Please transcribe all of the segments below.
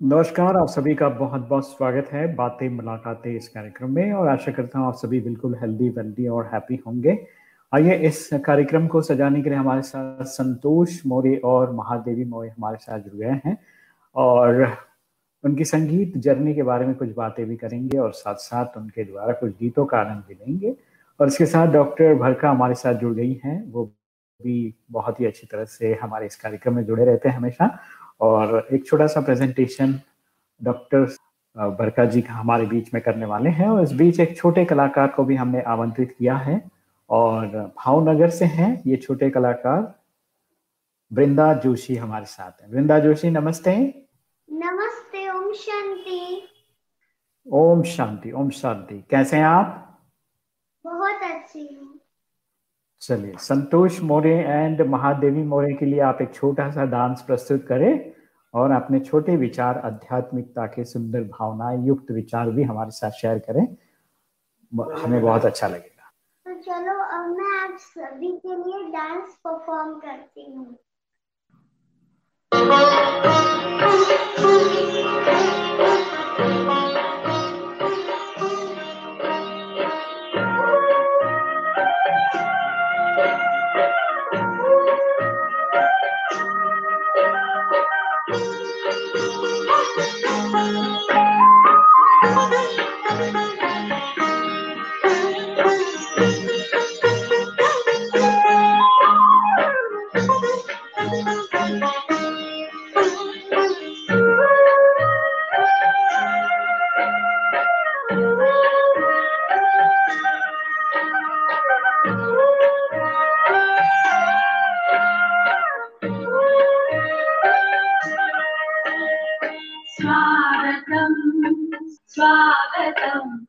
नमस्कार, आप सभी का बहुत बहुत स्वागत है बातें, मुलाकातें इस कार्यक्रम में और आशा करता हूँ आप सभी बिल्कुल हेल्दी वेल्दी और हैप्पी होंगे। आइए इस कार्यक्रम को सजाने के लिए हमारे साथ संतोष मौर्य और महादेवी मौर्य हमारे साथ जुड़ गए हैं और उनकी संगीत जर्नी के बारे में कुछ बातें भी करेंगे और साथ साथ उनके द्वारा कुछ गीतों का आनंद भी लेंगे और इसके साथ डॉक्टर भरका हमारे साथ जुड़ गई हैं। वो भी बहुत ही अच्छी तरह से हमारे इस कार्यक्रम में जुड़े रहते हैं हमेशा और एक छोटा सा प्रेजेंटेशन डॉक्टर बरका जी का हमारे बीच में करने वाले हैं और इस बीच एक छोटे कलाकार को भी हमने आमंत्रित किया है और भावनगर से हैं ये छोटे कलाकार वृंदा जोशी हमारे साथ हैं। वृंदा जोशी नमस्ते। नमस्ते ओम शांति। ओम शांति ओम शांति। कैसे हैं आप? बहुत अच्छी हूँ। चलिए, संतोष मोरे एंड महादेवी मोरे के लिए आप एक छोटा सा डांस प्रस्तुत करें और अपने छोटे विचार, आध्यात्मिकता के सुंदर भावनाएँ, युक्त विचार भी हमारे साथ शेयर करें। हमें बहुत अच्छा लगेगा। तो चलो, अब मैं आप सभी के लिए डांस परफॉर्म करती हूँ। जी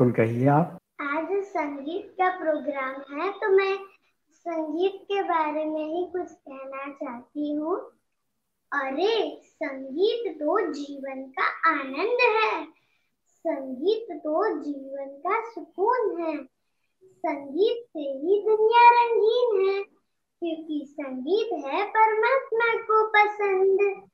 बिल्कुल कहिए आप। आज संगीत का प्रोग्राम है तो मैं संगीत के बारे में ही कुछ कहना चाहती हूँ। अरे, संगीत तो जीवन का आनंद है। संगीत तो जीवन का सुकून है। संगीत से ही दुनिया रंगीन है, क्योंकि संगीत है परमात्मा को पसंद।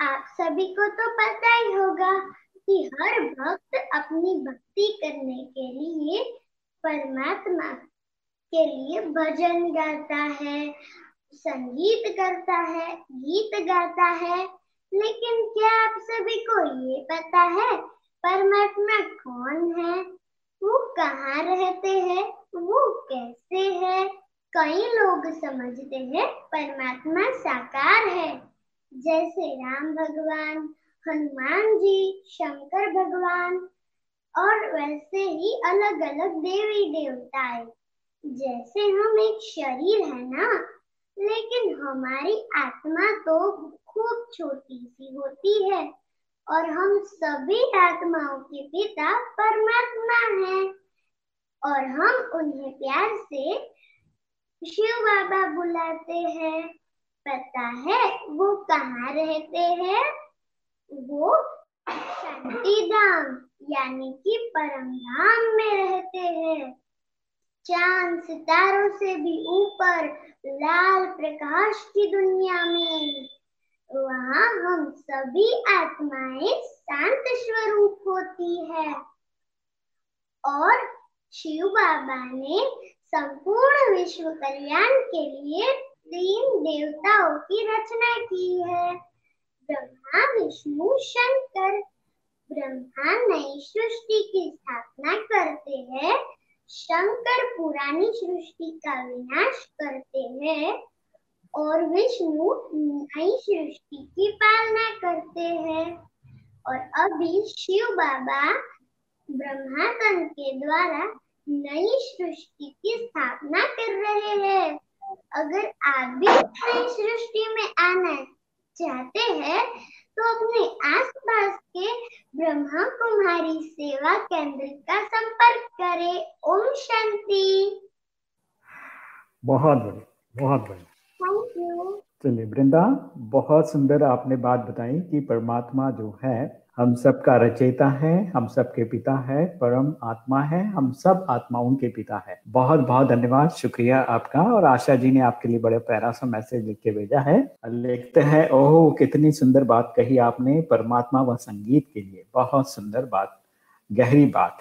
आप सभी को तो पता ही होगा कि हर भक्त अपनी भक्ति करने के लिए परमात्मा के लिए भजन गाता है, संगीत करता है, गीत गाता है। लेकिन क्या आप सभी को ये पता है, परमात्मा कौन है? वो कहाँ रहते हैं? वो कैसे है? कई लोग समझते हैं परमात्मा साकार है। जैसे राम भगवान हनुमान जी, शंकर भगवान और वैसे ही अलग अलग देवी देवताएँ जैसे हम एक शरीर है ना, लेकिन हमारी आत्मा तो खूब छोटी सी होती है और हम सभी आत्माओं के पिता परमात्मा हैं और हम उन्हें प्यार से शिव बाबा बुलाते हैं। पता है वो कहाँ रहते हैं? वो शांति धाम यानी कि परम धाम में रहते हैं। चाँद सितारों से भी ऊपर, लाल प्रकाश की दुनिया में। वहाँ हम सभी आत्माएँ शांत स्वरूप होती है। और शिव बाबा ने संपूर्ण विश्व कल्याण के लिए तीन देवताओं की रचना की है। ब्रह्मा विष्णु शंकर। ब्रह्मा नई सृष्टि की स्थापना करते हैं। शंकर पुरानी सृष्टि का विनाश करते हैं और विष्णु नई सृष्टि की पालना करते हैं। और अभी शिव बाबा ब्रह्मा तन के द्वारा नई सृष्टि की स्थापना कर रहे हैं। अगर आप भी नई सृष्टि में आना चाहते हैं तो अपने आसपास के ब्रह्मा कुमारी सेवा केंद्र का संपर्क करें। ओम शांति। बहुत बढ़िया बहुत बढ़िया। थैंक यू चलिए वृंदा बहुत सुंदर आपने बात बताई कि परमात्मा जो है हम सब का रचयिता है, हम सब के पिता है, परम आत्मा है, हम सब आत्माओं के पिता है। बहुत बहुत धन्यवाद, शुक्रिया आपका और आशा जी ने आपके लिए बड़े प्यारा सा मैसेज लिख के भेजा है। लिखते हैं, ओह, कितनी सुंदर बात कही आपने परमात्मा व संगीत के लिए। बहुत सुंदर बात, गहरी बात।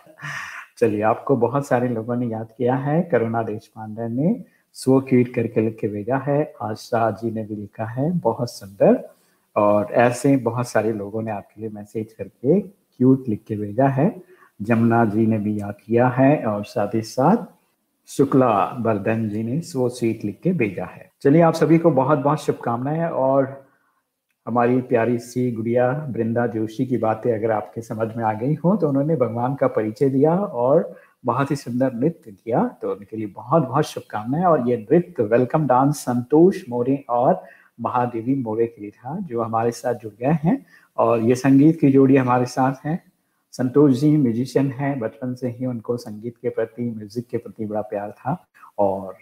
चलिए, आपको बहुत सारे लोगों ने याद किया है, करुणा देश पांडे ने सो ट्वीट करके लिख के भेजा है। आशा जी ने भी लिखा है, बहुत सुंदर। और ऐसे बहुत सारे लोगों ने आपके लिए मैसेज करके क्यूट लिख के भेजा है। जमुना जी ने भी याद किया है और साथ ही साथ शुक्ला बर्धन जी ने सो स्वीट लिख के भेजा है। चलिए आप सभी को बहुत बहुत शुभकामनाएँ और हमारी प्यारी सी गुड़िया वृंदा जोशी की बातें अगर आपके समझ में आ गई हो तो उन्होंने भगवान का परिचय दिया और बहुत ही सुंदर नृत्य किया तो उनके लिए बहुत बहुत शुभकामनाएँ और ये नृत्य वेलकम डांस संतोष मोरे और महादेवी मोरे था, जो हमारे साथ जुड़ गए हैं। और ये संगीत की जोड़ी हमारे साथ है। संतोष जी म्यूजिशियन हैं, बचपन से ही उनको संगीत के प्रति, म्यूज़िक के प्रति बड़ा प्यार था। और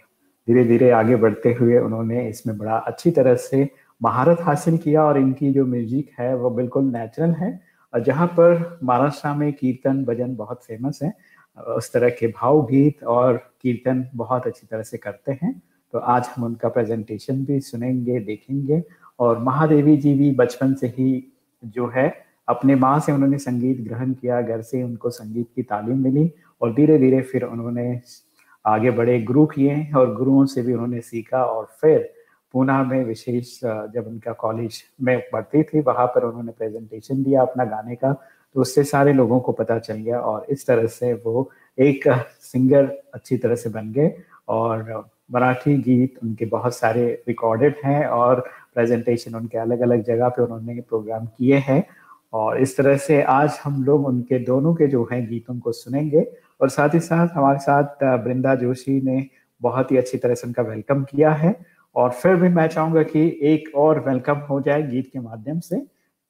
धीरे धीरे आगे बढ़ते हुए उन्होंने इसमें बड़ा अच्छी तरह से महारत हासिल किया और इनकी जो म्यूज़िक है वो बिल्कुल नेचुरल है। और जहाँ पर महाराष्ट्र में कीर्तन, भजन बहुत फ़ेमस है, उस तरह के भाव गीत और कीर्तन बहुत अच्छी तरह से करते हैं। तो आज हम उनका प्रेजेंटेशन भी सुनेंगे, देखेंगे। और महादेवी जी भी बचपन से ही जो है, अपने माँ से उन्होंने संगीत ग्रहण किया, घर से उनको संगीत की तालीम मिली और धीरे धीरे फिर उन्होंने आगे बड़े गुरु किए और गुरुओं से भी उन्होंने सीखा और फिर पूना में विशेष जब उनका कॉलेज में पढ़ती थी, वहाँ पर उन्होंने प्रेजेंटेशन दिया अपना गाने का। तो उससे सारे लोगों को पता चल गया और इस तरह से वो एक सिंगर अच्छी तरह से बन गए और मराठी गीत उनके बहुत सारे रिकॉर्डेड हैं और प्रेजेंटेशन उनके अलग अलग जगह पे उन्होंने प्रोग्राम किए हैं। और इस तरह से आज हम लोग उनके दोनों के जो हैं गीतों को सुनेंगे और साथ ही साथ हमारे साथ वृंदा जोशी ने बहुत ही अच्छी तरह से उनका वेलकम किया है। और फिर भी मैं चाहूँगा कि एक और वेलकम हो जाए गीत के माध्यम से।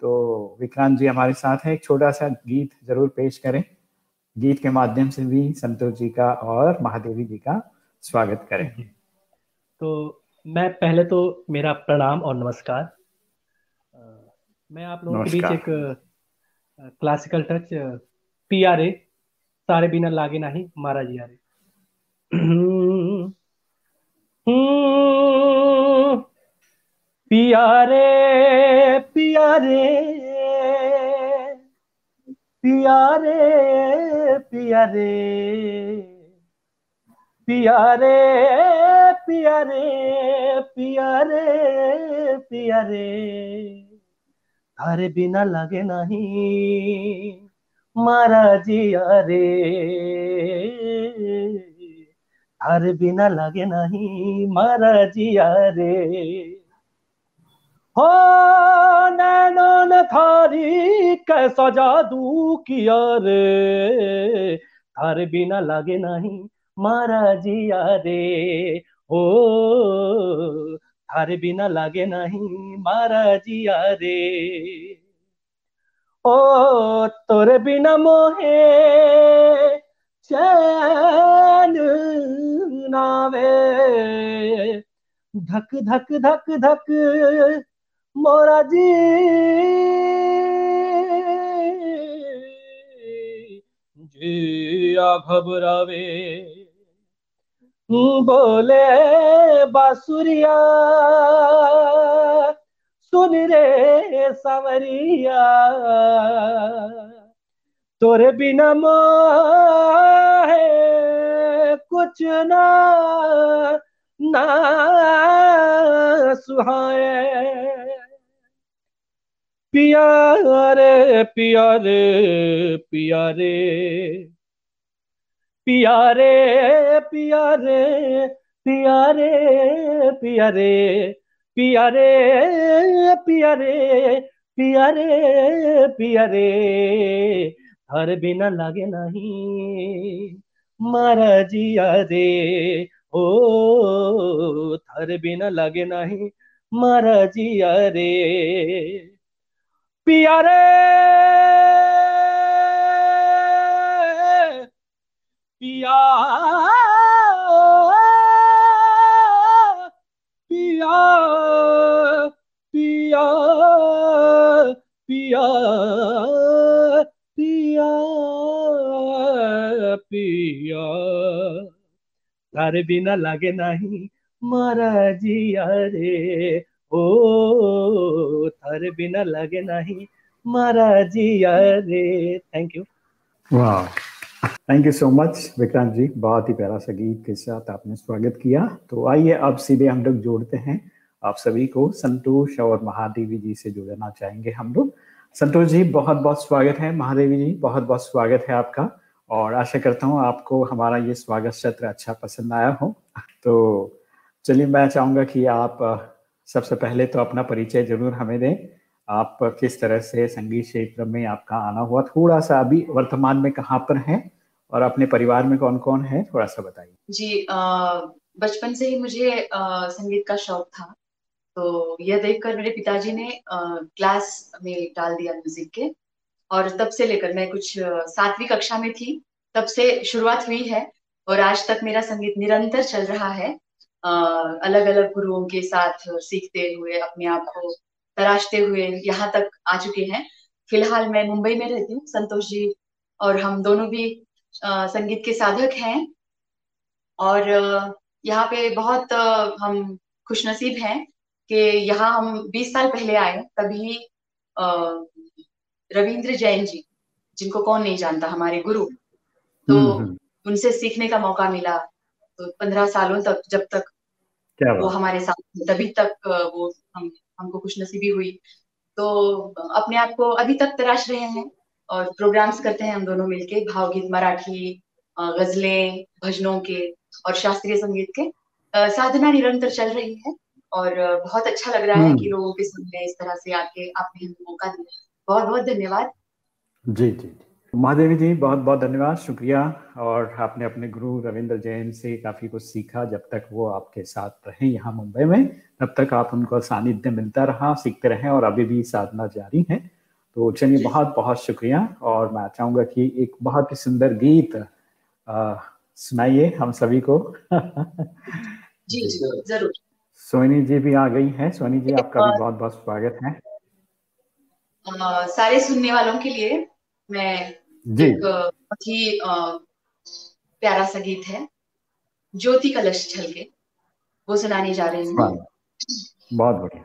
तो विक्रांत जी हमारे साथ हैं, एक छोटा सा गीत ज़रूर पेश करें। गीत के माध्यम से भी संतोष जी का और महादेवी जी का स्वागत करें। तो मैं पहले तो मेरा प्रणाम और नमस्कार। मैं आप लोगों के बीच एक classical touch P R A सारे बिना लागे नहीं मारा जी आ रहे पियारे पिया रे पिया रे पिया रे पिया रे पिया रे पिया रे पिया रे तारे बिना लगे नहीं, मारा जिया रे। तारे बिना लगे नहीं, मारा जिया रे। हो नैनो न थारी कैसा जादू किया रे। थारे बिना लगे नहीं मारा जिया रे ओ, थारे बिना लागे नहीं मारा जिया रे ओ, तोरे बिना मोहे चैन नावे धक धक धक धक, मोरा जी। जिया घबरावे। बोले, बासुरिया, सुन रे सवरिया, तोरे बिना है कुछ ना ना सुहाए। पिया रे पिया रे पिया रे पिया रे पिया रे पिया रे पिया रे पिया रे पिया रे पिया रे पिया रे हर बिना लागे नहीं, मारा जिया रे ओ थर बिना लागे नहीं, मारा जिया रे पिया रे पिया पिया पिया पिया पिया पिया। तारे बिना लागे नहीं मारा जिया रे। ओ तारे बिना लागे नहीं मारा जिया रे। थैंक यू वाह thank you so much Vikrant ji बहुत ही प्यारा सा गीत के साथ आपने स्वागत किया। तो आइए अब सीधे हम लोग जोड़ते हैं। आप सभी को संतोष और महादेवी जी से जोड़ना चाहेंगे हम लोग। संतोष जी बहुत बहुत स्वागत है। महादेवी जी बहुत बहुत स्वागत है आपका। और आशा करता हूँ आपको हमारा ये स्वागत सत्र अच्छा पसंद आया हो। तो चलिए, मैं चाहूँगा कि आप सबसे पहले तो अपना परिचय ज़रूर हमें दें। आप किस तरह से संगीत क्षेत्र में आपका आना हुआ? थोड़ा सा अभी वर्तमान में कहाँ पर है? और अपने परिवार में कौन कौन है? थोड़ा सा बताइए। जी बचपन से ही मुझे आ, संगीत का शौक था। तो यह देखकर मेरे पिताजी ने क्लास में डाल दिया म्यूज़िक के। और तब से लेकर मैं कुछ सातवीं कक्षा में थी तब से शुरुआत हुई है। और आज तक मेरा संगीत निरंतर चल रहा है। अलग अलग गुरुओं के साथ सीखते हुए अपने आप को तराशते हुए यहाँ तक आ चुके हैं। फ़िलहाल मैं मुंबई में रहती हूँ संतोष जी और हम दोनों भी आ, संगीत के साधक हैं। और यहाँ पे बहुत हम खुशनसीब हैं कि यहाँ हम 20 साल पहले आए तभी रविंद्र जैन जी जिनको कौन नहीं जानता हमारे गुरु। तो हम्म, हम्म। उनसे सीखने का मौका मिला तो पंद्रह सालों तक जब तक वो हमारे साथ तभी तक वो हम हमको खुश नसीबी हुई। तो अपने आप को अभी तक तराश रहे हैं और प्रोग्राम्स करते हैं हम दोनों मिलके भावगीत मराठी गजलें भजनों के और शास्त्रीय संगीत के। साधना निरंतर चल रही है और बहुत अच्छा लग रहा है हम्म। कि लोगों के सामने इस तरह से आके आपने हमें मौका दिया। बहुत बहुत धन्यवाद जी जी। महादेवी जी बहुत बहुत धन्यवाद शुक्रिया। और आपने अपने गुरु रविंद्र जैन से काफ़ी कुछ सीखा जब तक वो आपके साथ रहे यहाँ मुंबई में। तब तक आप उनको सानिध्य मिलता रहा सीखते रहे और अभी भी साधना जारी है। तो चलिए बहुत बहुत शुक्रिया। और मैं चाहूँगा कि एक बहुत ही सुंदर गीत सुनाइए हम सभी को। जी ज़रूर। सोनी जी भी आ गई है। सोनी जी आपका भी बहुत बहुत स्वागत है। आ, सारे सुनने वालों के लिए मैं जी। एक बहुत ही प्यारा सा गीत है ज्योति कलश छल के। वो सुनाने जा रही हूँ। बहुत बढ़िया।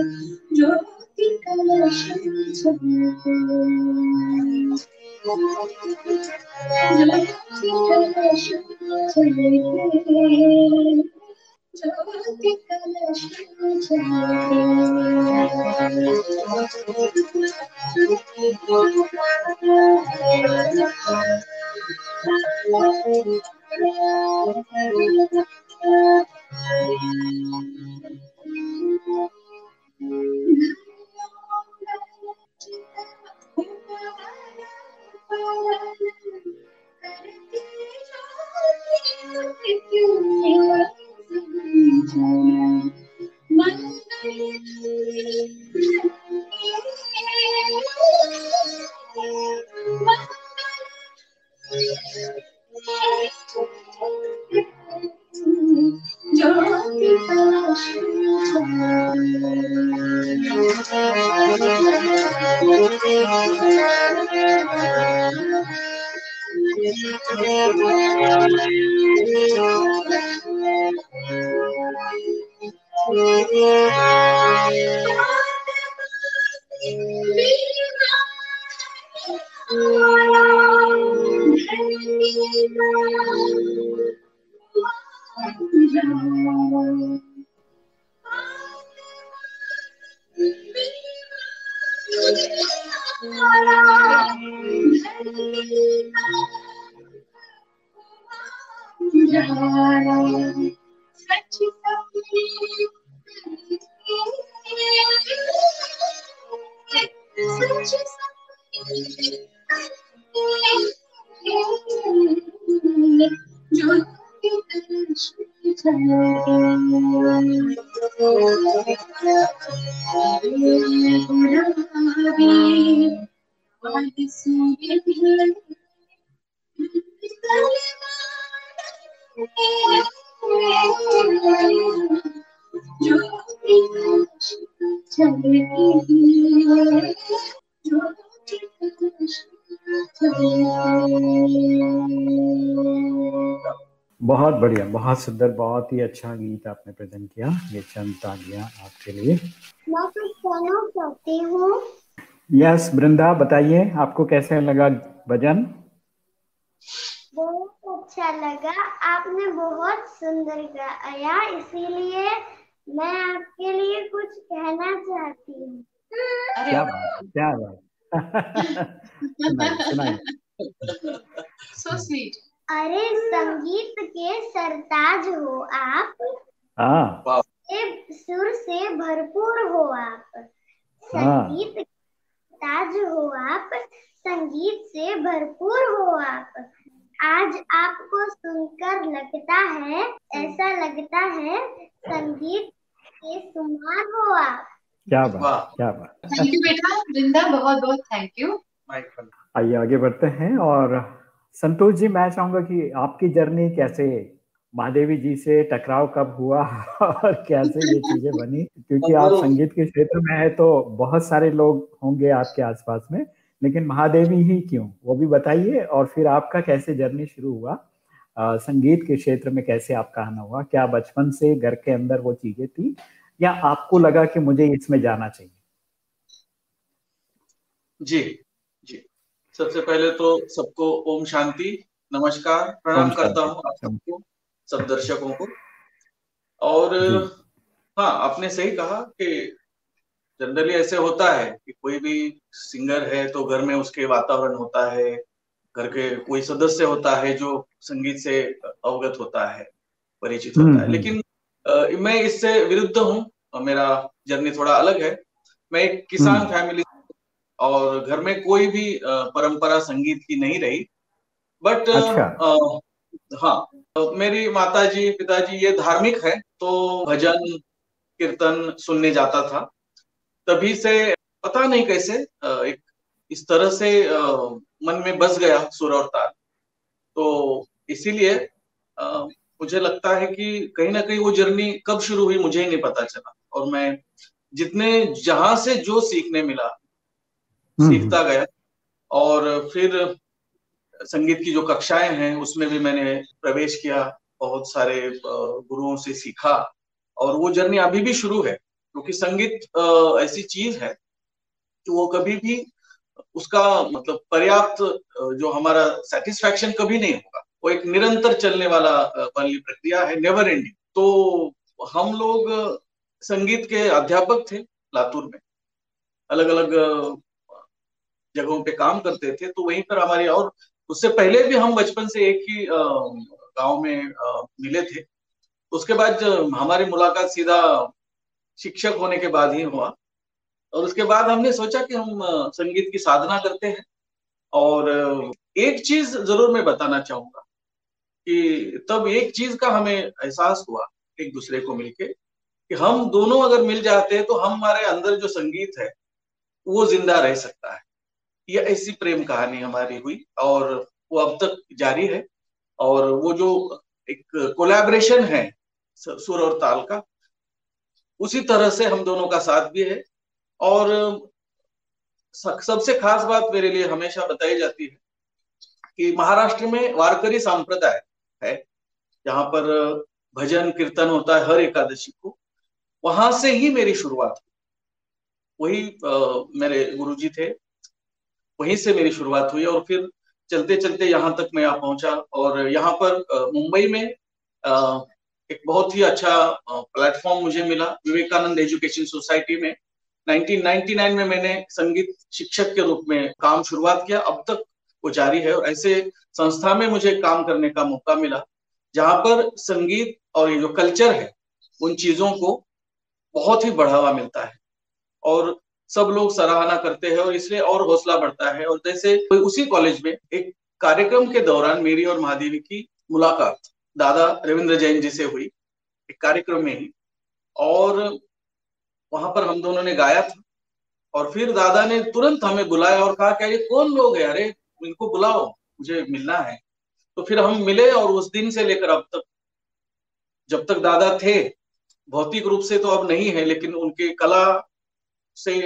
Thank you. बहुत बहुत सुंदर बहुत ही अच्छा गीत आपने प्रेजेंट किया। ये चंद तालियाँ आपके लिए। मैं कुछ कहना चाहती हूँ। यस वृंदा बताइए आपको कैसे लगा भजन? बहुत अच्छा लगा। आपने बहुत सुंदर गाया इसीलिए मैं आपके लिए कुछ कहना चाहती हूँ। क्या बात क्या बात। सुनाइए सो स्वीट अरे संगीत के सरताज हो आप। हाँ। सुर से भरपूर हो आप। हाँ। संगीत मुमताज़ हो आप। संगीत से भरपूर हो आप। आज आपको सुनकर लगता है ऐसा लगता है संगीत के सुमान हो आप। क्या बात क्या बात। थैंक यू बेटा। वृंदा बहुत बहुत थैंक यू आइए आगे बढ़ते हैं और संतोष जी मैं चाहूँगा कि आपकी जर्नी कैसे महादेवी जी से टकराव कब हुआ और कैसे ये चीज़ें बनी? क्योंकि आप संगीत के क्षेत्र में है तो बहुत सारे लोग होंगे आपके आसपास में लेकिन महादेवी ही क्यों? वो भी बताइए और फिर आपका कैसे जर्नी शुरू हुआ? आ, संगीत के क्षेत्र में कैसे आपका आना हुआ? क्या बचपन से घर के अंदर वो चीज़ें थी? या आपको लगा कि मुझे इसमें जाना चाहिए? जी जी सबसे पहले तो सबको ओम शांति नमस्कार प्रणाम करता हूँ आप सबको सब दर्शकों को। और हाँ आपने सही कहा कि जनरली ऐसे होता है कि कोई भी सिंगर है तो घर में उसके वातावरण होता है घर के कोई सदस्य होता है जो संगीत से अवगत होता है परिचित होता है। हम्म, हम्म। लेकिन आ, मैं इससे विरुद्ध हूँ मेरा जर्नी थोड़ा अलग है। मैं एक किसान हम्म। फैमिली और घर में कोई भी परंपरा संगीत की नहीं रही बट अच्छा। आ, हाँ मेरी माता जी पिताजी ये धार्मिक है तो भजन कीर्तन सुनने जाता था तभी से पता नहीं कैसे एक इस तरह से मन में बस गया सुर और ताल तो इसीलिए मुझे लगता है कि कहीं ना कहीं वो जर्नी कब शुरू हुई मुझे ही नहीं पता चला और मैं जितने जहाँ से जो सीखने मिला। सीखता गया। और फिर संगीत की जो कक्षाएँ हैं, उसमें भी मैंने प्रवेश किया, बहुत सारे गुरुओं से सीखा। और वो जर्नी अभी भी शुरू है, क्योंकि संगीत ऐसी चीज़ है कि वो कभी भी उसका मतलब पर्याप्त जो हमारा सेटिस्फेक्शन कभी नहीं होगा। वो एक निरंतर चलने वाला वाली प्रक्रिया है नेवर एंडिंग तो हम लोग संगीत के अध्यापक थे लातूर में। अलग अलग जगहों पे काम करते थे तो वहीं पर हमारी और उससे पहले भी हम बचपन से एक ही गाँव में मिले थे। उसके बाद हमारी मुलाकात सीधा शिक्षक होने के बाद ही हुआ। और उसके बाद हमने सोचा कि हम संगीत की साधना करते हैं। और एक चीज़ ज़रूर मैं बताना चाहूँगा कि तब एक चीज़ का हमें एहसास हुआ एक दूसरे को मिलके कि हम दोनों अगर मिल जाते हैं तो हमारे अंदर जो संगीत है, वो ज़िंदा रह सकता है। ये ऐसी प्रेम कहानी हमारी हुई और वो अब तक जारी है। और वो जो एक कोलैबोरेशन है सुर और ताल का उसी तरह से हम दोनों का साथ भी है। और सबसे खास बात मेरे लिए हमेशा बताई जाती है कि महाराष्ट्र में वारकरी संप्रदाय है जहाँ पर भजन कीर्तन होता है हर एकादशी को। वहाँ से ही मेरी शुरुआत हुई। वही आ, मेरे गुरुजी थे वहीं से मेरी शुरुआत हुई और फिर चलते चलते यहाँ तक मैं यहाँ पहुँचा और यहाँ पर मुंबई में एक बहुत ही अच्छा प्लेटफॉर्म मुझे मिला, विवेकानंद एजुकेशन सोसाइटी में। 1999 में मैंने संगीत शिक्षक के रूप में काम शुरुआत किया। अब तक वो जारी है और ऐसे संस्था में मुझे काम करने का मौका मिला, जहाँ पर संगीत और ये जो कल्चर है, उन चीज़ों को बहुत ही बढ़ावा मिलता है। और सब लोग सराहना करते हैं और इसलिए और हौसला बढ़ता है। और जैसे उसी कॉलेज में एक कार्यक्रम के दौरान मेरी और महादेवी की मुलाकात, दादा रविंद्र जैन जी से हुई एक कार्यक्रम में ही। और वहाँ पर हम दोनों ने गाया था और फिर दादा ने तुरंत हमें बुलाया और कहा क्या ये कौन लोग है? अरे इनको बुलाओ, मुझे मिलना है। तो फिर हम मिले और उस दिन से लेकर अब तक, जब तक दादा थे, भौतिक रूप से तो अब नहीं है, लेकिन उनके कला से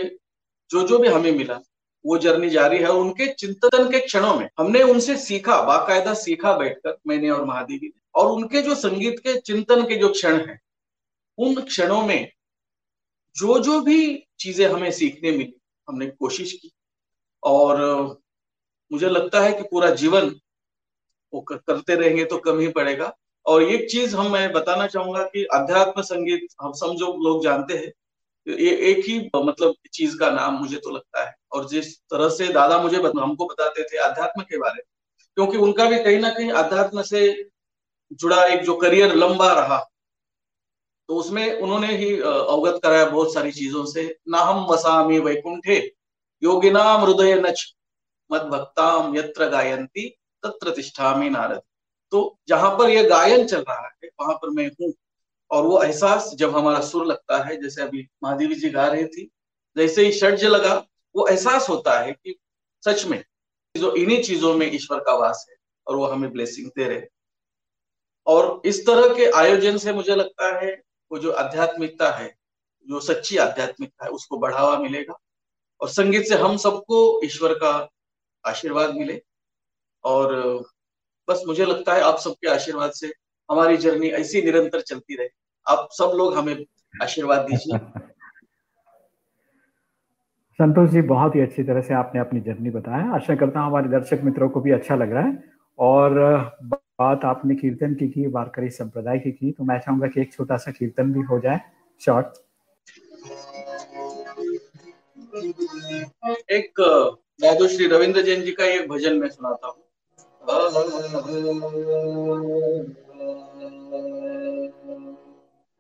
जो जो भी हमें मिला, वो जर्नी जारी है। उनके चिंतन के क्षणों में हमने उनसे सीखा, बाकायदा सीखा बैठकर मैंने और महादेवी ने। और उनके जो संगीत के, चिंतन के जो क्षण हैं, उन क्षणों में जो जो भी चीज़ें हमें सीखने मिली, हमने कोशिश की। और मुझे लगता है कि पूरा जीवन वो करते रहेंगे तो कम ही पड़ेगा। और एक चीज़ हम, मैं बताना चाहूँगा कि अध्यात्म संगीत, हम जो लोग जानते हैं ये एक ही मतलब चीज़ का नाम मुझे तो लगता है। और जिस तरह से दादा मुझे हमको बताते थे अध्यात्म के बारे में, क्योंकि उनका भी कहीं ना कहीं अध्यात्म से जुड़ा एक जो करियर लंबा रहा तो उसमें उन्होंने ही अवगत कराया बहुत सारी चीज़ों से। ना हम वसामी वैकुंठे, योगिनाम हृदय नच, मद भक्ताम यत्र गायंती तत्र तिष्ठा में नारद। तो जहाँ पर यह गायन चल रहा है, वहाँ पर मैं हूँ। और वो एहसास जब हमारा सुर लगता है, जैसे अभी महादेवी जी गा रही थी, जैसे ही षड्ज लगा, वो एहसास होता है कि सच में, जो इन्हीं चीज़ों में ईश्वर का वास है और वो हमें ब्लेसिंग दे रहे और इस तरह के आयोजन से मुझे लगता है, वो जो आध्यात्मिकता है, जो सच्ची आध्यात्मिकता है, उसको बढ़ावा मिलेगा और संगीत से हम सबको ईश्वर का आशीर्वाद मिले। और बस मुझे लगता है आप सबके आशीर्वाद से हमारी जर्नी ऐसी निरंतर चलती रहे। आप सब लोग हमें आशीर्वाद दीजिए। संतोष जी बहुत ही अच्छी तरह से आपने अपनी जर्नी बताया। आशा करता हूँ हमारे दर्शक मित्रों को भी अच्छा लग रहा है। और बात आपने कीर्तन की की वारकरी संप्रदाय की की तो मैं चाहूँगा कि एक छोटा सा कीर्तन भी हो जाए शॉर्ट। एक दादू श्री रविंद्र जैन जी का एक भजन मैं सुनाता हूँ।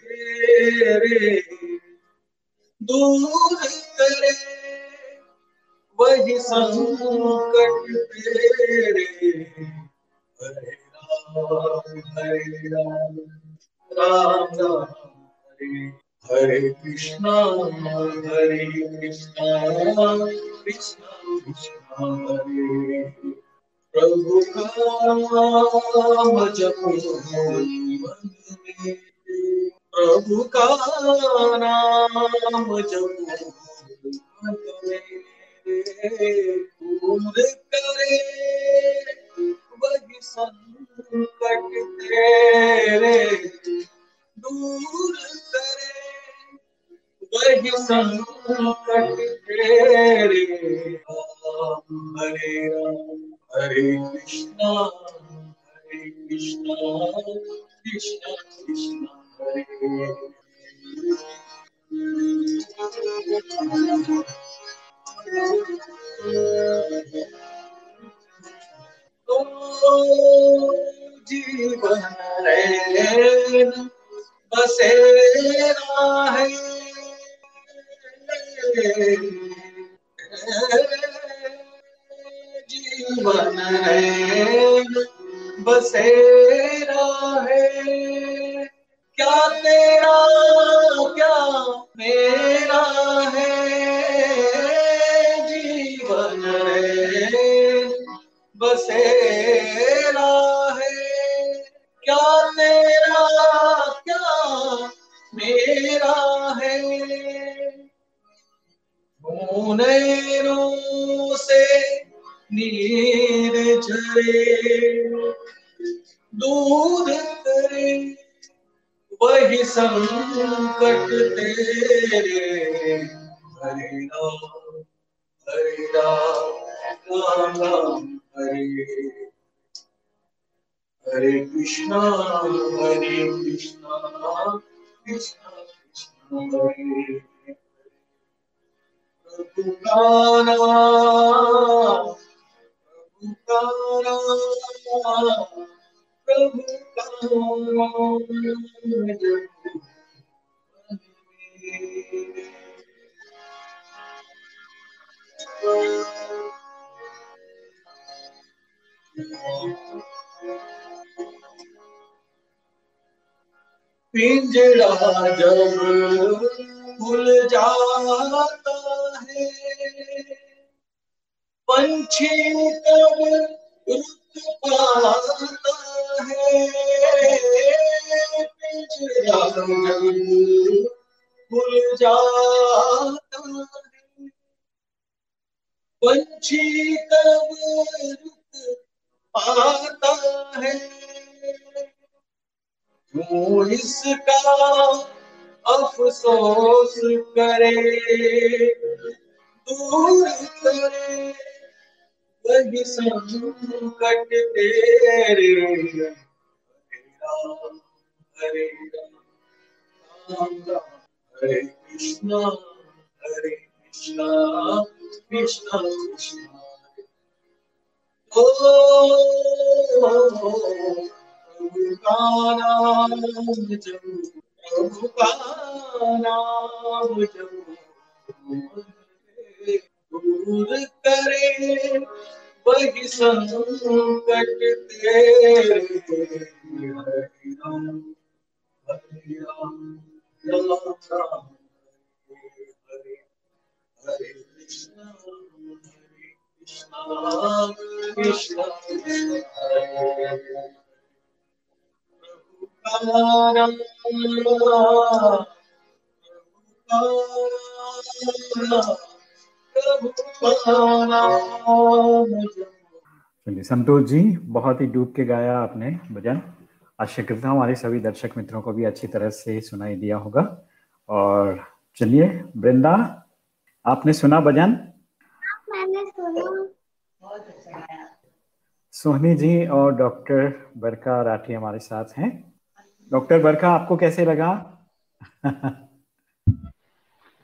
तेरे दूर करे वही संकट तेरे हरे राम हरे राम राम राम हरे हरे कृष्णा हरे कृष्णा कृष्णा कृष्णा हरे प्रभु का जपो प्रभु का नाम जपो दूर करे, वही संकट तेरे दूर करे, वही संकट तेरे हरे राम हरे कृष्णा हरे कृष्णा कृष्णा कृष्णा। जीवन बसेरा है बसेरा है। क्या तेरा, क्या मेरा है? जीवन रे बसेरा है। क्या तेरा, क्या मेरा है? मुनेरों से नीर झरे दूध करे वही संकट तेरे। हरे राम हरे राम राम हरे हरे कृष्णा हरे कृष्णा कृष्णा कृष्णा हरे प्रभु नाम, प्रभु का पिंजरा जब खुल जाता है पंछी तब रुक पाता है। पाता है क्यों इसका अफसोस करे दूर करे वही संकट तेरे हरे हरे कृष्णा हरे कृष्णा कृष्णा कृष्णा। ओ, प्रभु का नाम जपो, प्रभु का नाम जपो। दूर करे, वही संकट तेरे हरि राम हरि राम राम राम हरे हरे कृष्णा हरे कृष्णा। कृष्णा प्रभु का चलिए संतोष जी बहुत ही डूब के गाया आपने भजन। आशा करता हूँ हमारे सभी दर्शक मित्रों को भी अच्छी तरह से सुनाई दिया होगा। और चलिए वृंदा आपने सुना भजन? मैंने सुना। सोहनी जी और डॉक्टर बरका राठी हमारे साथ हैं। डॉक्टर बरका आपको कैसे लगा?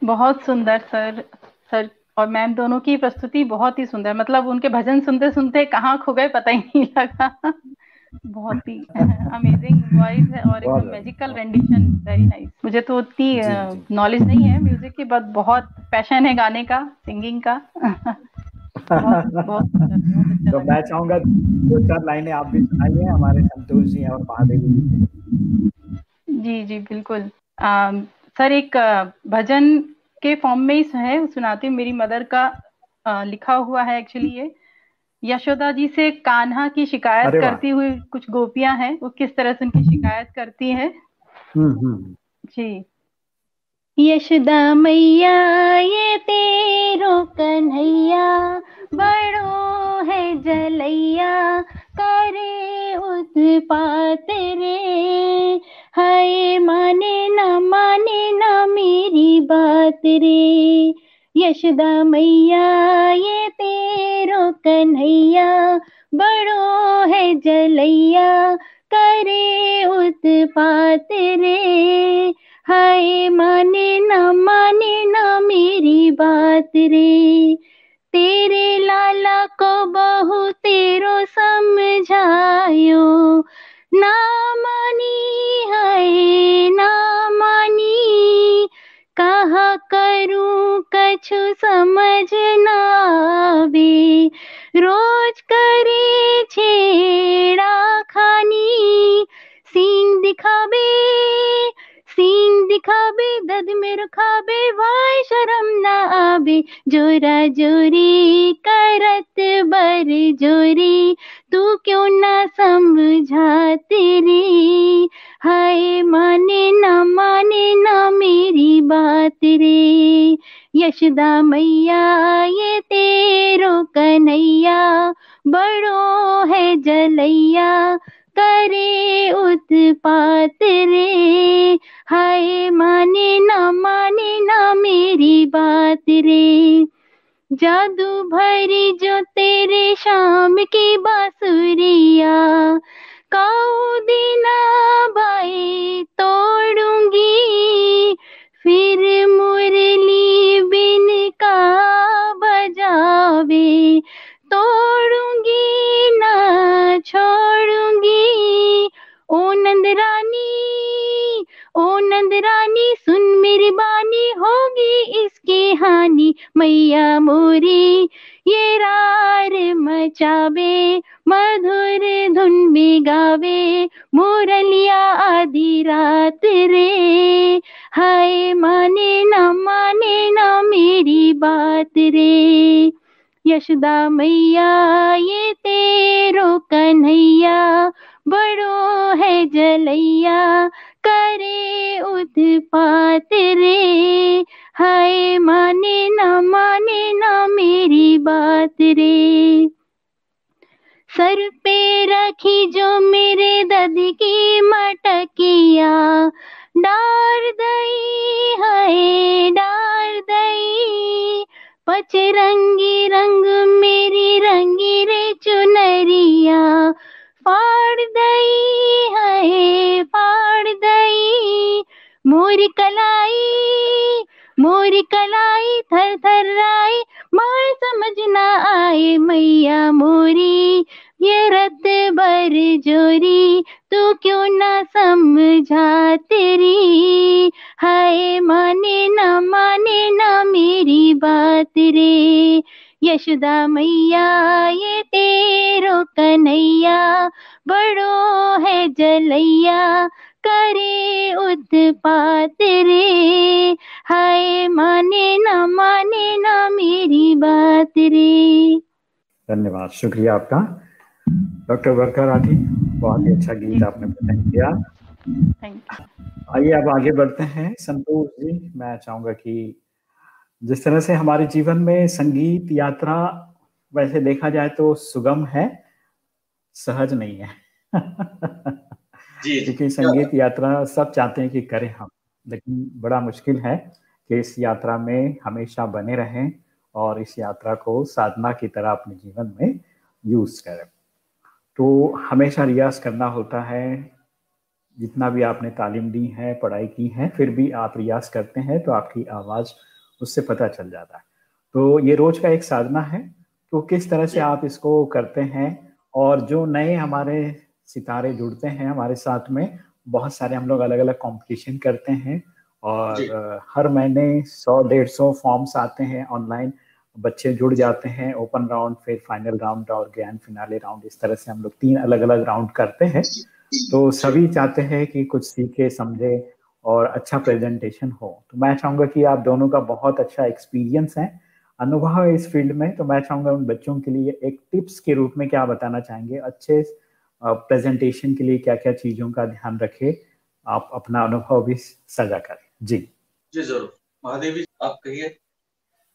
बहुत सुंदर सर। सर और मैम दोनों की प्रस्तुति बहुत ही सुंदर मतलब उनके भजन सुनते सुनते कहाँ खो गए पता ही नहीं लगा। बहुत ही अमेजिंग वॉइस है और एकदम मैजिकल रेंडिशन वेरी नाइस मुझे तो उतनी नॉलेज नहीं है म्यूज़िक की बट बहुत पैशन है गाने का सिंगिंग का। बहुत, बहुत अच्छा तो मैं चाहूँगा दो चार लाइनें आप भी सुनाइए हमारे संतोष जी और महादेव जी। जी जी बिल्कुल। आ, सर एक भजन के फॉर्म में ही है सुनाती हूँ। मेरी मदर का आ, लिखा हुआ है एक्चुअली ये। यशोदा जी से कान्हा की शिकायत करती हुई कुछ गोपियाँ हैं। वो किस तरह से उनकी शिकायत करती है? हम्म, हम्म। जी। यशोदा मैया ये तेरो कन्हैया बड़ो है जलैया करे उत्पात रे। हाय माने न माने न मेरी बात रे। यशदा मैया, ये तेरो कन्हैया, बड़ो है जलैया, करे उत्पात रे। हाय माने न माने न मेरी बात रे। तेरे लाला को बहु तेरो समझायो, ना मानी है ना मानी? कहा करूँ कछु समझ ना आवे। रोज करे छेड़ा खानी। सीन दिखावे, सीन दिखाबे दद में रखाबे भाई शर्म ना आबे जोरा जोरी करत बर जोरी, तू क्यों ना समझा तेरी? हाय माने ना माने ना मेरी बात रे। यशदा मैया, ये तेरो कन्हैया, बड़ो है जलैया, करे उत्पात रे। हाय माने ना माने ना मेरी बात रे। जादू भरी जो तेरे शाम की बासुरिया काऊ तोड़ूँगी, फिर मुरली बिन का बजावे। तोड़ूँगी ना छोड़ूँगी, ओ नंद रानी, ओ नंद रानी, सुन मेरी बानी, होगी इसकी हानि मैया मोरी। ये रार मचावे मधुर धुन में गावे मुरलिया आधी रात रे। हाय माने ना माने ना मेरी बात रे। यशदा मैया, ये तेरो कन्हैया, बड़ो है जलैया, करे उत्पात रे। हाय माने ना माने ना मेरी बात रे। सर पे रखी जो मेरे दद की मटकिया। डार दई है डार दई। पचरंगी रंग मेरी रंगी रे चुनरिया। फाड़ दई है फाड़ दई। मोर कलाई मोर कलाई थर थर राई, मार समझ ना आए मैया मोरी। ये रत बर जोरी, तू क्यों ना समझा तेरी? हाय माने ना माने ना मेरी बात रे। यशोदा मैया, ये तेरो कन्हैया, बड़ो है जलैया। करे उत्पात रे। हाय माने ना माने ना मेरी बात रे। धन्यवाद शुक्रिया आपका। डॉक्टर वर्कर राठी बहुत ही अच्छा गीत आपने प्रदान किया। आइए अब आगे बढ़ते हैं। संतोष जी मैं चाहूँगा कि जिस तरह से हमारे जीवन में संगीत यात्रा वैसे देखा जाए तो सुगम है सहज नहीं है। क्योंकि संगीत यात्रा सब चाहते हैं कि करें हम लेकिन बड़ा मुश्किल है कि इस यात्रा में हमेशा बने रहें और इस यात्रा को साधना की तरह अपने जीवन में यूज़ करें। तो हमेशा रियाज करना होता है जितना भी आपने तालीम दी है पढ़ाई की है फिर भी आप रियाज करते हैं तो आपकी आवाज़ उससे पता चल जाता है। तो ये रोज का एक साधना है तो किस तरह से आप इसको करते हैं और जो नए हमारे सितारे जुड़ते हैं हमारे साथ में। बहुत सारे हम लोग अलग अलग कंपटीशन करते हैं और हर महीने सौ डेढ़ सौ फॉर्म्स आते हैं ऑनलाइन बच्चे जुड़ जाते हैं ओपन राउंड फिर फाइनल राउंड और ग्रैंड फिनाले राउंड इस तरह से हम लोग तीन अलग अलग राउंड करते हैं। तो सभी चाहते हैं कि कुछ सीखे समझे और अच्छा प्रेजेंटेशन हो। तो मैं चाहूँगा कि आप दोनों का बहुत अच्छा एक्सपीरियंस है अनुभव है इस फ़ील्ड में। तो मैं चाहूँगा उन बच्चों के लिए एक टिप्स के रूप में क्या बताना चाहेंगे? अच्छे प्रेजेंटेशन के लिए क्या क्या चीज़ों का ध्यान रखे आप अपना अनुभव भी साझा करें। जी। जी ज़रूर। महादेवी आप कहिए।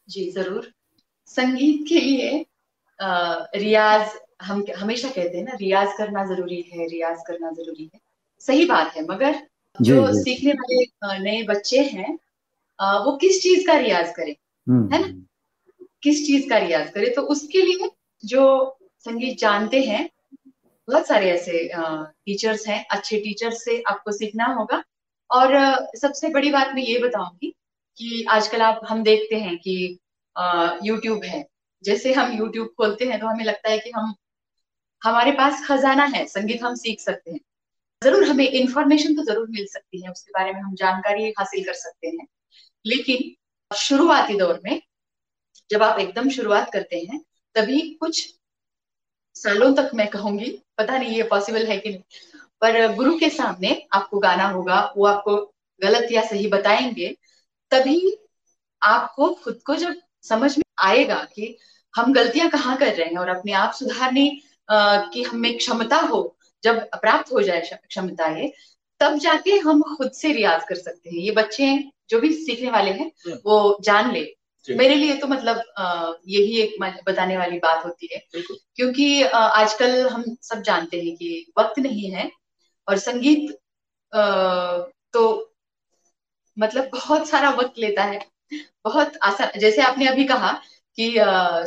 जी ज़रूर। संगीत के लिए आ, रियाज हम हमेशा कहते हैं ना रियाज करना ज़रूरी है रियाज करना ज़रूरी है। सही बात है मगर जो सीखने वाले नए बच्चे हैं वो किस चीज़ का रियाज करें हम्म, है ना। किस चीज़ का रियाज करें तो उसके लिए जो संगीत जानते हैं बहुत सारे ऐसे टीचर्स हैं, अच्छे टीचर्स से आपको सीखना होगा। और सबसे बड़ी बात मैं ये बताऊँगी कि आजकल आप, हम देखते हैं कि यूट्यूब है। जैसे हम यूट्यूब खोलते हैं तो हमें लगता है कि हम, हमारे पास खजाना है, संगीत हम सीख सकते हैं। ज़रूर हमें इंफॉर्मेशन तो ज़रूर मिल सकती है, उसके बारे में हम जानकारी हासिल कर सकते हैं। लेकिन शुरुआती दौर में, जब आप एकदम शुरुआत करते हैं, तभी कुछ सालों तक मैं कहूँगी पता नहीं ये पॉसिबल है कि नहीं पर गुरु के सामने आपको गाना होगा वो आपको गलत या सही बताएँगे तभी आपको खुद को जब समझ में आएगा कि हम गलतियाँ कहाँ कर रहे हैं और अपने आप सुधारने की हमें क्षमता हो जब प्राप्त हो जाए क्षमता ये तब जाके हम खुद से रियाज कर सकते हैं ये बच्चे हैं जो भी सीखने वाले हैं हम्म। वो जान ले मेरे लिए तो मतलब यही एक बताने वाली बात होती है। क्योंकि आजकल हम सब जानते हैं कि वक्त नहीं है और संगीत तो मतलब बहुत सारा वक्त लेता है। बहुत आसान जैसे आपने अभी कहा कि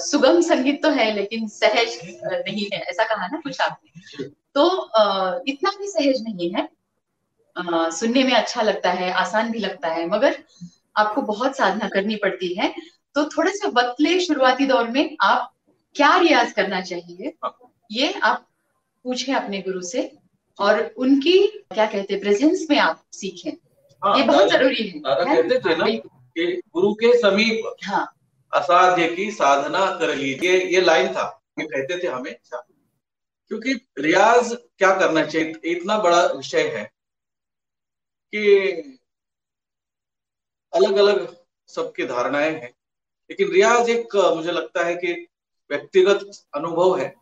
सुगम संगीत तो है लेकिन सहज नहीं है। ऐसा कहा ना कुछ आपने? तो इतना भी सहज नहीं है। सुनने में अच्छा लगता है आसान भी लगता है मगर आपको बहुत साधना करनी पड़ती है। तो थोड़े सा वक्त ले शुरुआती दौर में आप क्या रियाज करना चाहिए ये आप पूछें अपने गुरु से और उनकी क्या कहते हैं प्रेजेंस में आप सीखें। हाँ, ये बहुत ज़रूरी है, कहते थे ना कि गुरु के समीप हाँ। असाध्य की साधना कर लीजिए ये लाइन था ये कहते थे हमें। क्योंकि रियाज क्या करना चाहिए इतना बड़ा विषय है कि अलग अलग सबकी धारणाएँ हैं। लेकिन रियाज एक, मुझे लगता है कि व्यक्तिगत अनुभव है।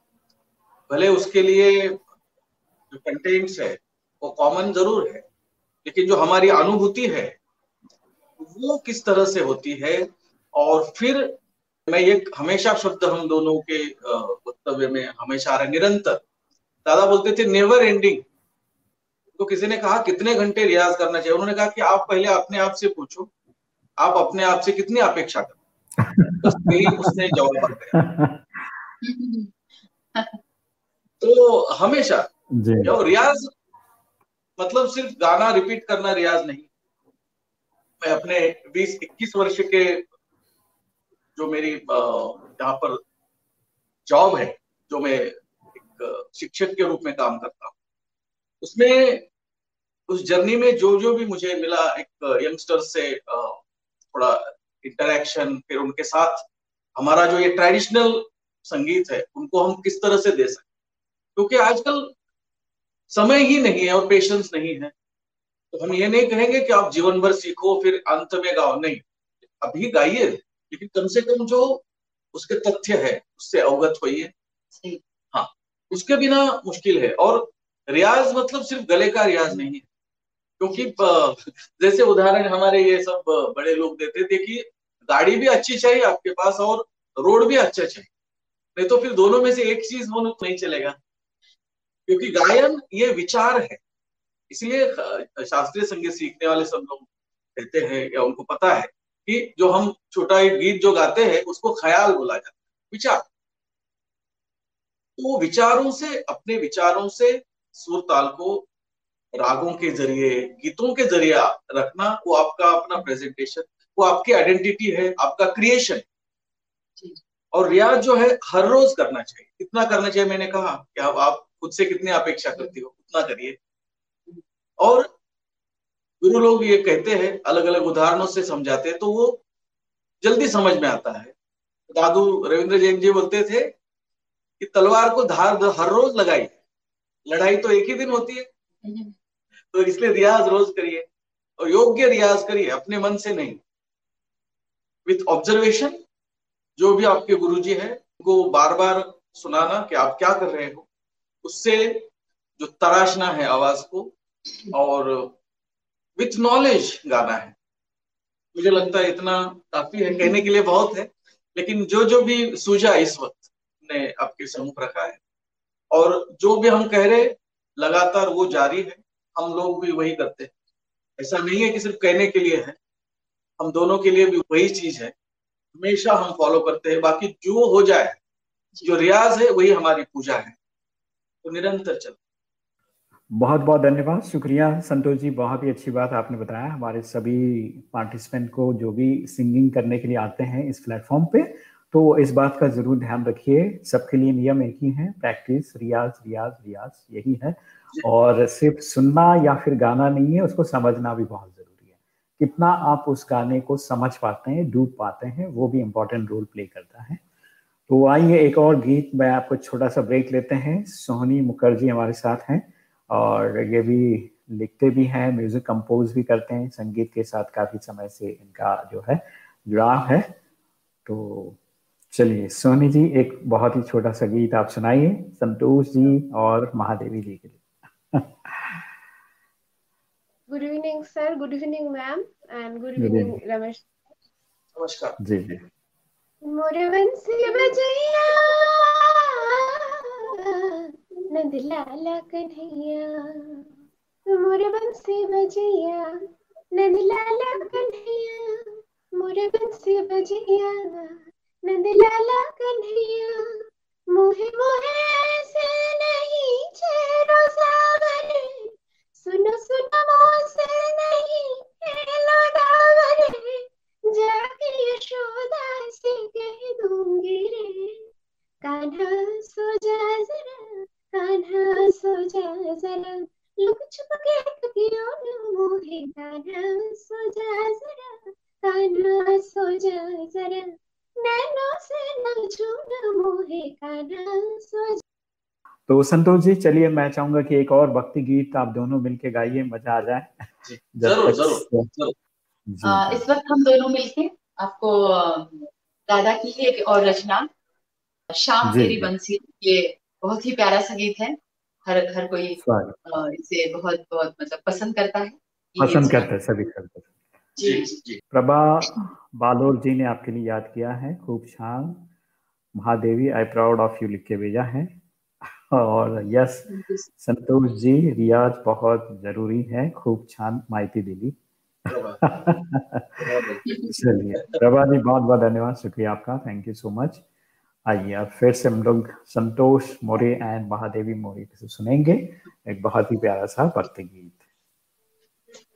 भले उसके लिए जो कंटेंट्स है, वो कॉमन ज़रूर है, लेकिन जो हमारी अनुभूति है, वो किस तरह से होती है? और फिर मैं ये हमेशा शब्द हम दोनों के वक्तव्य में हमेशा आ रहा निरंतर। दादा बोलते थे नेवर एंडिंग तो किसी ने कहा कितने घंटे रियाज करना चाहिए? उन्होंने कहा कि आप पहले अपने आप से पूछो आप अपने आप से कितनी अपेक्षा कर? बस यही उसने जवाब तो हमेशा जो। रियाज मतलब सिर्फ़ गाना रिपीट करना रियाज नहीं। मैं अपने 20-21 वर्ष के जो मेरी यहाँ पर जॉब है जो मैं एक शिक्षक के रूप में काम करता हूँ उसमें उस जर्नी में जो जो भी मुझे मिला एक यंगस्टर से थोड़ा इंटरेक्शन फिर उनके साथ हमारा जो ये ट्रेडिशनल संगीत है उनको हम किस तरह से दे सकते क्योंकि आजकल समय ही नहीं है और पेशेंस नहीं है। तो हम ये नहीं कहेंगे कि आप जीवन भर सीखो फिर अंत में गाओ। नहीं अभी गाइए लेकिन कम से कम जो उसके तथ्य है उससे अवगत होइए। हाँ उसके बिना मुश्किल है। और रियाज मतलब सिर्फ़ गले का रियाज नहीं है। क्योंकि जैसे उदाहरण हमारे ये सब बड़े लोग देते थे कि गाड़ी भी अच्छी चाहिए आपके पास और रोड भी अच्छा चाहिए। नहीं तो फिर दोनों में से एक चीज़ तो नहीं चलेगा। क्योंकि गायन ये विचार है। इसलिए शास्त्रीय संगीत सीखने वाले सब लोग कहते हैं या उनको पता है कि जो हम छोटा गीत जो गाते हैं, उसको ख्याल बोला जाता है, विचार। तो विचारों से, अपने विचारों से सुर ताल को रागों के ज़रिए गीतों के ज़रिए रखना वो आपका अपना प्रेजेंटेशन वो आपकी आइडेंटिटी है आपका क्रिएशन और रियाज जो है हर रोज करना चाहिए। कितना करना चाहिए मैंने कहा कि आप, आप खुद से कितनी अपेक्षा करती हो उतना करिए। और गुरु लोग ये कहते हैं अलग अलग उदाहरणों से समझाते हैं तो वो जल्दी समझ में आता है। दादू रविंद्र जैन जी बोलते थे कि तलवार को धार हर रोज लगाई लड़ाई तो एक ही दिन होती है। तो इसलिए रियाज रोज करिए और योग्य रियाज करिए अपने मन से नहीं। विथ ऑब्जर्वेशन जो भी आपके गुरु जी है उनको बार बार सुनाना कि आप क्या कर रहे हो। उससे जो तराशना है आवाज़ को और विथ नॉलेज गाना है। मुझे लगता है इतना काफ़ी है। कहने के लिए बहुत है लेकिन जो जो भी सूझा इस वक्त ने आपके सम्मुख रखा है। और जो भी हम कह रहे लगातार वो जारी है हम लोग भी वही करते हैं। ऐसा नहीं है कि सिर्फ़ कहने के लिए है हम दोनों के लिए भी वही चीज़ है। हमेशा हम फॉलो करते हैं बाकी जो हो जाए जो। रियाज है वही हमारी पूजा है। तो निरंतर चलते बहुत बहुत धन्यवाद शुक्रिया संतोष जी बहुत ही अच्छी बात आपने बताया। हमारे सभी पार्टिसिपेंट को जो भी सिंगिंग करने के लिए आते हैं इस प्लेटफॉर्म पे तो इस बात का ज़रूर ध्यान रखिए। सबके लिए नियम एक ही है। प्रैक्टिस रियाज रियाज रियाज यही है। और सिर्फ़ सुनना या फिर गाना नहीं है उसको समझना भी बहुत ज़रूरी है। कितना आप उस गाने को समझ पाते हैं डूब पाते हैं वो भी इम्पोर्टेंट रोल प्ले करता है। तो आइए एक और गीत मैं आपको छोटा सा ब्रेक लेते हैं। सोहनी मुखर्जी हमारे साथ हैं और ये भी लिखते भी हैं म्यूज़िक कंपोज भी करते हैं। संगीत के साथ काफ़ी समय से इनका जो है जुड़ाव है। तो चलिए सोनी जी एक बहुत ही छोटा सा गीत आप सुनाइए संतोष जी और महादेवी जी के लिए। Good evening sir good evening ma'am and good evening Ramesh नमस्कार। जी जी। मोरे बजैया नंद लाला कन्हैया। मोरे बंसी बजैया नंद लाला कन्हैया। मोरे बंसी बजैया नंद लाला कन्हैया, मोहे मोहे ऐसे नहीं छेरो सावर। सुनो सुनो मोसे नहीं हेलो डावर। जाके यशोदा से कह दूँगी रे। कान्हा सो जा जरा, कान्हा सो जा जरा। लुक छुप के तकियो न मोहे। कान्हा सो जा जरा, कान्हा सो जा जरा। से सो तो संतोष जी चलिए मैं चाहूँगा कि एक और भक्ति गीत आप दोनों मिलके गाइए मज़ा आ जाए। ज़रूर ज़रूर ज़रूर। इस वक्त हम दोनों मिलके आपको दादा की एक और रचना। शाम तेरी बंसी ये बहुत ही प्यारा संगीत है। हर हर कोई इसे बहुत बहुत मतलब पसंद करता है। पसंद करता है सभी करते हैं। जी जी। प्रभा बालोर जी ने आपके लिए याद किया है। खूब छान Mahadevi I proud of you लिख के भेजा है। और यस संतोष जी रियाज बहुत ज़रूरी है। खूब छान माहिती दिली। चलिए प्रभा जी बहुत बहुत धन्यवाद। शुक्रिया आपका। थैंक यू सो मच आइए अब फिर से हम लोग संतोष मोरे एंड महादेवी मोरे से सुनेंगे। एक बहुत ही प्यारा सा भक्ति गीत।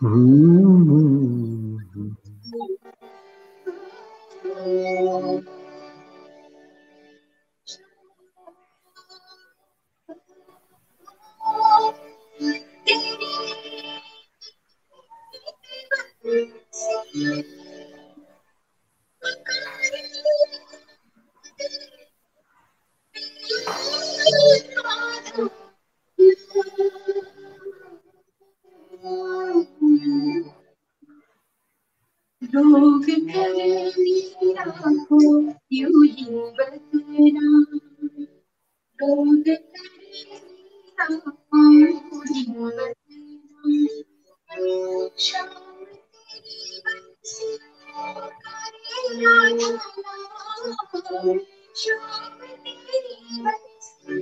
Mmm. Loketariyako yujivatena Loketariyako yujivatena Shanti vansi karinatana Shanti vansi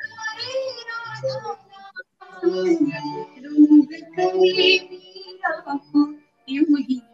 karinatana Loketariyako yujivatena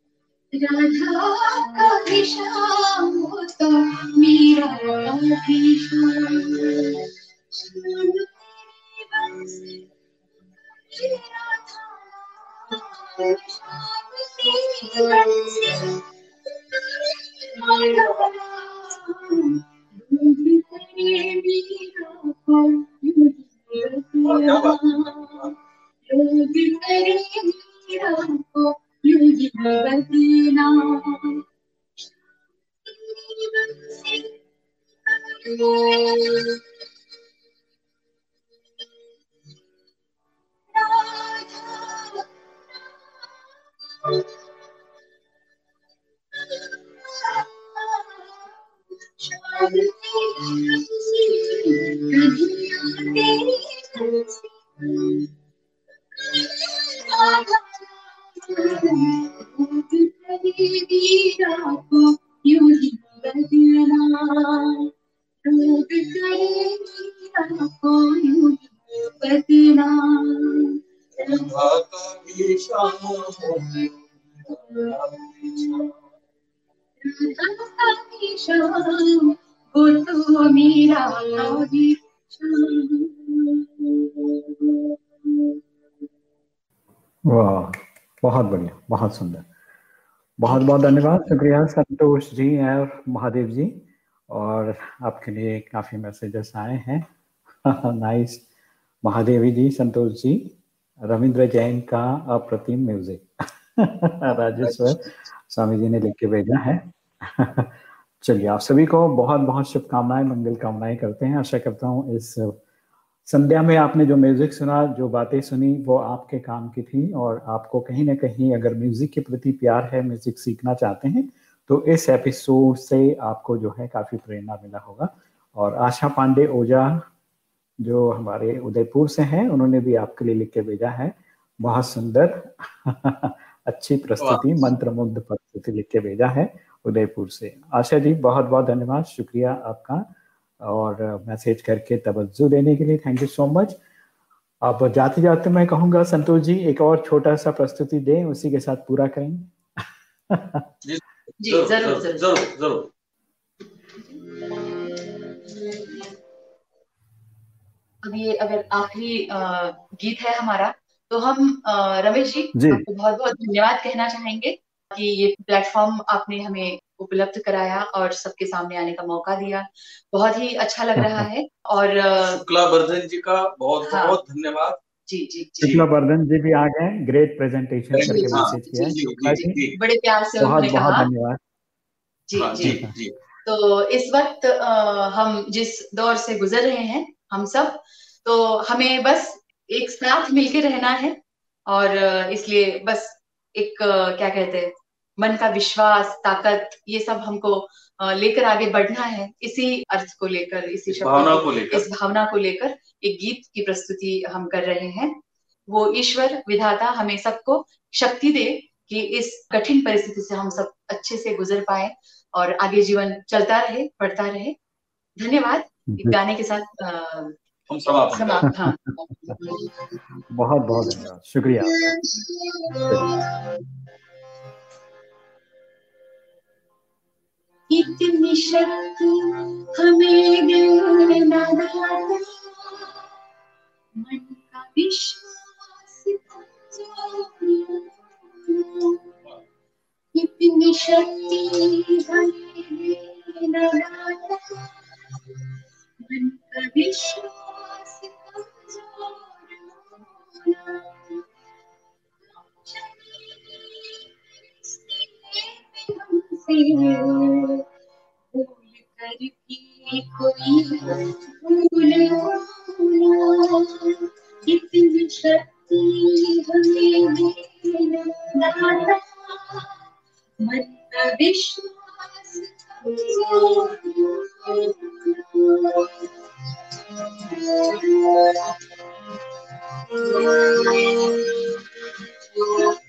Radha का विशाम तो मेरा वाह You est en train. बहुत सुंदर। बहुत बहुत धन्यवाद। शुक्रिया संतोष जी और महादेव जी और आपके लिए काफ़ी मैसेजेस आए हैं। नाइस महादेवी जी, संतोष जी, रविंद्र जैन का अप्रतिम म्यूज़िक राजेश्वर स्वामी जी ने लिख के भेजा है। चलिए आप सभी को बहुत बहुत शुभकामनाएँ, मंगल कामनाएँ करते हैं। आशा करता हूँ इस संध्या में आपने जो म्यूज़िक सुना जो बातें सुनी वो आपके काम की थी और आपको कहीं ना कहीं अगर म्यूज़िक के प्रति प्यार है म्यूज़िक सीखना चाहते हैं तो इस एपिसोड से आपको जो है काफ़ी प्रेरणा मिला होगा। और आशा पांडे ओझा जो हमारे उदयपुर से हैं उन्होंने भी आपके लिए लिख के भेजा है। बहुत सुंदर अच्छी प्रस्तुति मंत्र मुग्ध प्रस्तुति लिख के भेजा है उदयपुर से। आशा जी बहुत बहुत धन्यवाद शुक्रिया आपका। और मैसेज करके तवज्जो देने के लिए थैंक यू सो मच अब जाते जाते मैं कहूँगा संतोष जी एक और छोटा सा प्रस्तुति दें उसी के साथ पूरा करेंगे। जी ज़रूर ज़रूर ज़रूर अब ये अगर आखिरी गीत है हमारा तो हम रमेश जी, जी। आपको बहुत बहुत धन्यवाद कहना चाहेंगे कि ये प्लेटफॉर्म आपने हमें उपलब्ध कराया और सबके सामने आने का मौका दिया। बहुत ही अच्छा लग रहा है और शुक्ला वर्धन जी का बहुत हाँ, बहुत धन्यवाद। जी जी शुक्ला वर्धन जी भी आ गए ग्रेट प्रेजेंटेशन करके मैसेज किया जी, जी, जी, बड़े प्यार से बहुत बहुत धन्यवाद। जी जी। जी तो इस वक्त हम जिस दौर से गुजर रहे हैं हम सब तो हमें बस एक साथ मिलकर रहना है और इसलिए बस एक क्या कहते हैं मन का विश्वास ताकत ये सब हमको लेकर आगे बढ़ना है। इसी अर्थ को लेकर इसी भावना को लेकर। इस भावना को लेकर एक गीत की प्रस्तुति हम कर रहे हैं। वो ईश्वर विधाता हमें सबको शक्ति दे कि इस कठिन परिस्थिति से हम सब अच्छे से गुजर पाए और आगे जीवन चलता रहे बढ़ता रहे। धन्यवाद। गाने के साथ हम समाप्त समाप्त हाँ। बहुत बहुत धन्यवाद। शुक्रिया। इतनी शक्ति हमें देना मन का विश्वास इतनी शक्ति हमें देना मन का विश्वास Senhor, por carifico e orgulho, e tenho chativa menina Thank you.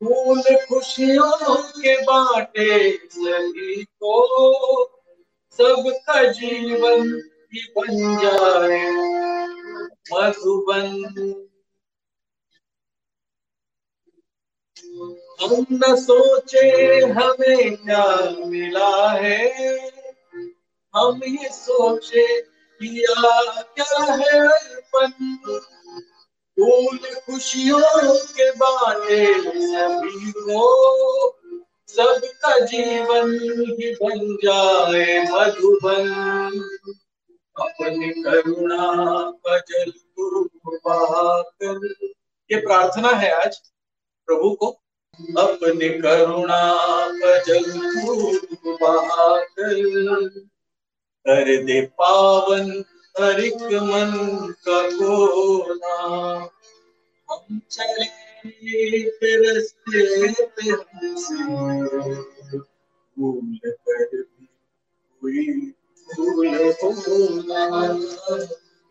फूल खुशियों के बाटे सभी को सबका जीवन ही बन जाए। मधुबन। हम न सोचे हमें क्या मिला है। हम ये सोचे किया क्या है अर्पण फूल खुशियों के बाटे सभी को सबका जीवन ही बन जाए मधुबन। अपनी करुणा का जल कर। ये प्रार्थना है आज प्रभु को। अपनी करुणा का जल बहाकर कर दे पावन हर एक मन का कोना। हम चले रस्ते भूल कर भूल होना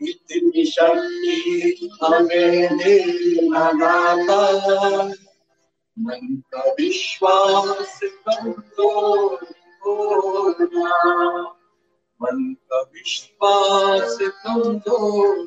इतनी शक्ति हमें देना दाता मन का विश्वास कमज़ोर होना मन का विश्वास कमज़ोर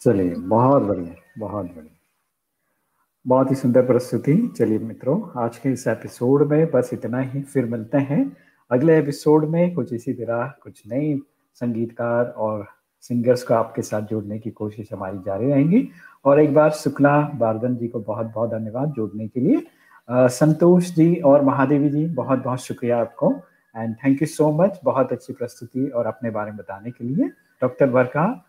चलिए, बहुत बढ़िया बहुत बढ़िया। बहुत ही सुंदर प्रस्तुति। चलिए मित्रों, आज के इस एपिसोड में बस इतना ही। फिर मिलते हैं अगले एपिसोड में। कुछ इसी तरह, कुछ नई संगीतकार और सिंगर्स को आपके साथ जोड़ने की कोशिश हमारी जारी रहेंगी। और एक बार शुक्ला बारदन जी को बहुत बहुत धन्यवाद जोड़ने के लिए। संतोष जी और महादेवी जी बहुत बहुत शुक्रिया आपको। And thank you so much बहुत अच्छी प्रस्तुति और अपने बारे में बताने के लिए। डॉक्टर वर्का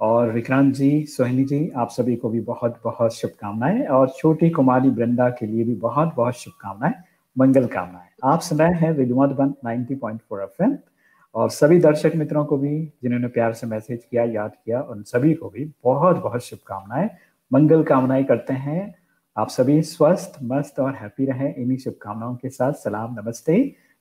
और विक्रांत जी, सोहिनी जी, आप सभी को भी बहुत बहुत शुभकामनाएँ और छोटी कुमारी वृंदा के लिए भी बहुत बहुत शुभकामनाएँ। मंगल कामनाएँ। आप सुनाए हैं विधुमत बन 90.4 एफएम। और सभी दर्शक मित्रों को भी, जिन्होंने प्यार से मैसेज किया, याद किया, उन सभी को भी बहुत बहुत शुभकामनाएँ। मंगल कामनाएँ करते हैं। आप सभी स्वस्थ, मस्त और हैप्पी रहें। इन्हीं शुभकामनाओं के साथ सलाम, नमस्ते।